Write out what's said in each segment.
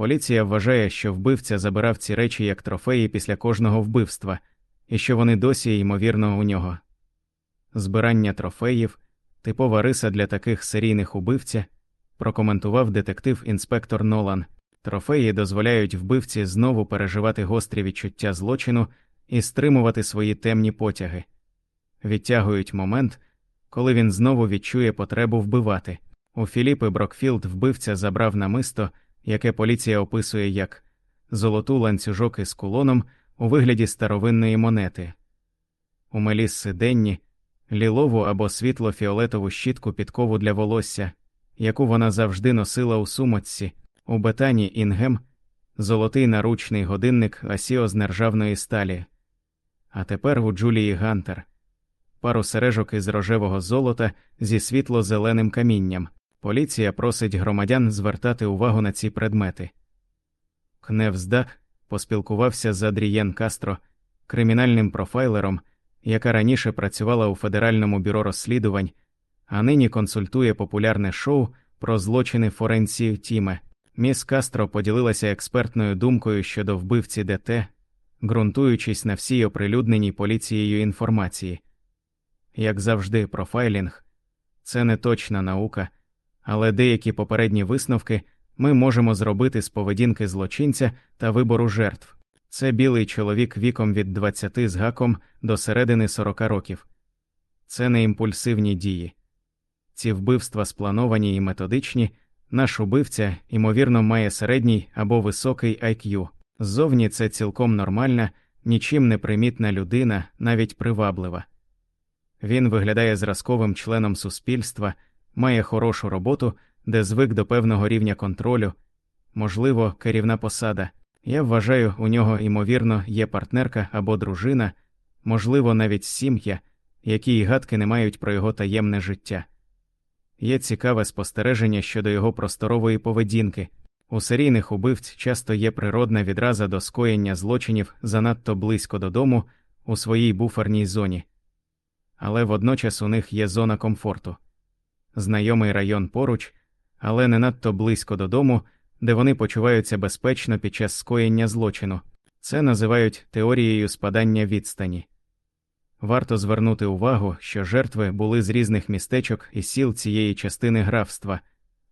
Поліція вважає, що вбивця забирав ці речі як трофеї після кожного вбивства, і що вони досі, ймовірно, у нього. Збирання трофеїв, типова риса для таких серійних убивця, прокоментував детектив інспектор Нолан. Трофеї дозволяють вбивці знову переживати гострі відчуття злочину і стримувати свої темні потяги, відтягують момент, коли він знову відчує потребу вбивати. У Філіпи Брокфілд вбивця забрав намисто, яке поліція описує як золотий ланцюжок із кулоном у вигляді старовинної монети, у Мелісси Денні лілову або світло-фіолетову щітку підкову для волосся, яку вона завжди носила у сумочці, у Бетані Інгем, золотий наручний годинник Casio з нержавної сталі. А тепер у Джулії Гантер пару сережок із рожевого золота зі світло-зеленим камінням. Поліція просить громадян звертати увагу на ці предмети. Кневздак поспілкувався з Адрієн Кастро, кримінальним профайлером, яка раніше працювала у Федеральному бюро розслідувань, а нині консультує популярне шоу про злочини Forensic Time. Міс Кастро поділилася експертною думкою щодо вбивці ДТ, ґрунтуючись на всій оприлюдненій поліцією інформації. Як завжди, профайлінг це не точна наука, але деякі попередні висновки ми можемо зробити з поведінки злочинця та вибору жертв. Це білий чоловік віком від 20 з гаком до середини 40 років. Це не імпульсивні дії. Ці вбивства сплановані і методичні. Наш убивця, ймовірно, має середній або високий IQ. Ззовні це цілком нормальна, нічим не примітна людина, навіть приваблива. Він виглядає зразковим членом суспільства, має хорошу роботу, де звик до певного рівня контролю, можливо, керівна посада. Я вважаю, у нього, ймовірно, є партнерка або дружина, можливо, навіть сім'я, які й гадки не мають про його таємне життя. Є цікаве спостереження щодо його просторової поведінки. У серійних убивць часто є природна відраза до скоєння злочинів занадто близько додому у своїй буферній зоні, але водночас у них є зона комфорту, знайомий район поруч, але не надто близько додому, де вони почуваються безпечно під час скоєння злочину. Це називають теорією спадання відстані. Варто звернути увагу, що жертви були з різних містечок і сіл цієї частини графства,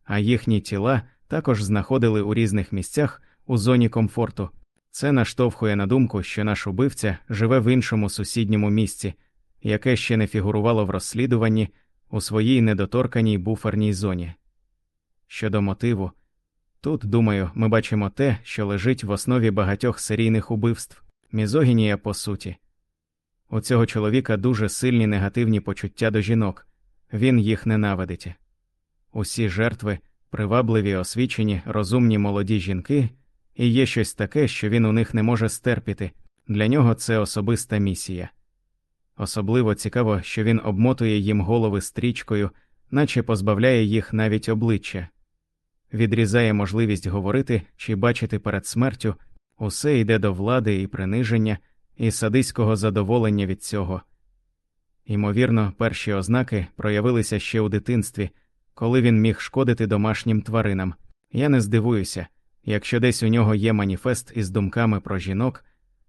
а їхні тіла також знаходили у різних місцях у зоні комфорту. Це наштовхує на думку, що наш убивця живе в іншому сусідньому місці, яке ще не фігурувало в розслідуванні у своїй недоторканій буферній зоні. Щодо мотиву, тут, думаю, ми бачимо те, що лежить в основі багатьох серійних убивств мізогінія по суті. У цього чоловіка дуже сильні негативні почуття до жінок, він їх ненавидить. Усі жертви привабливі, освічені, розумні молоді жінки, і є щось таке, що він у них не може стерпіти, для нього це особиста місія. Особливо цікаво, що він обмотує їм голови стрічкою, наче позбавляє їх навіть обличчя, відрізає можливість говорити чи бачити перед смертю, усе йде до влади і приниження і садиського задоволення від цього. Ймовірно, перші ознаки проявилися ще у дитинстві, коли він міг шкодити домашнім тваринам. Я не здивуюся, якщо десь у нього є маніфест із думками про жінок,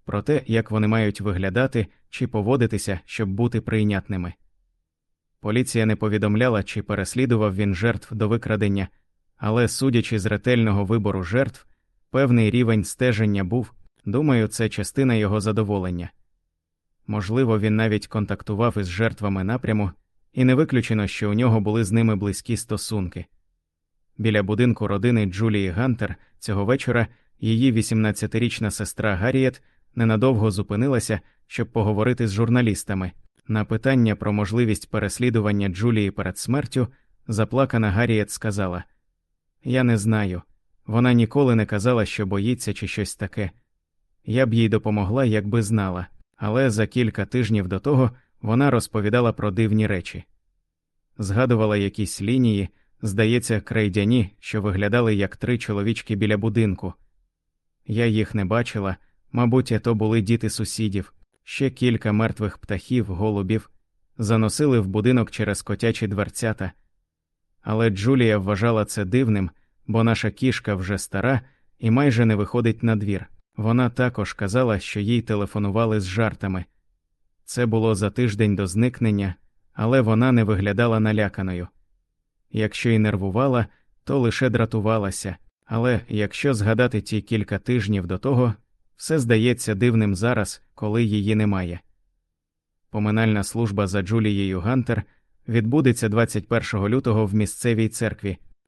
про те, як вони мають виглядати чи поводитися, щоб бути прийнятними. Поліція не повідомляла, чи переслідував він жертв до викрадення, але, судячи з ретельного вибору жертв, певний рівень стеження був, Думаю, це частина його задоволення. Можливо, він навіть контактував із жертвами напряму, і не виключено, що у нього були з ними близькі стосунки. Біля будинку родини Джулії Гантер цього вечора її 18-річна сестра Гарріет ненадовго зупинилася, щоб поговорити з журналістами. На питання про можливість переслідування Джулії перед смертю заплакана Гарріет сказала: Я не знаю. Вона ніколи не казала, що боїться чи щось таке. Я б їй допомогла, якби знала, але за кілька тижнів до того вона розповідала про дивні речі, згадувала якісь лінії, здається, крейдяні, що виглядали як три чоловічки біля будинку. Я їх не бачила, мабуть, то були діти сусідів, ще кілька мертвих птахів, голубів, заносили в будинок через котячі дверцята. Але Джулія вважала це дивним, бо наша кішка вже стара і майже не виходить на двір. Вона також казала, що їй телефонували з жартами. Це було за тиждень до зникнення, але вона не виглядала наляканою. Якщо й нервувала, то лише дратувалася, але якщо згадати ті кілька тижнів до того, все здається дивним зараз, коли її немає. Поминальна служба за Джулією Гантер відбудеться 21 лютого в місцевій церкві.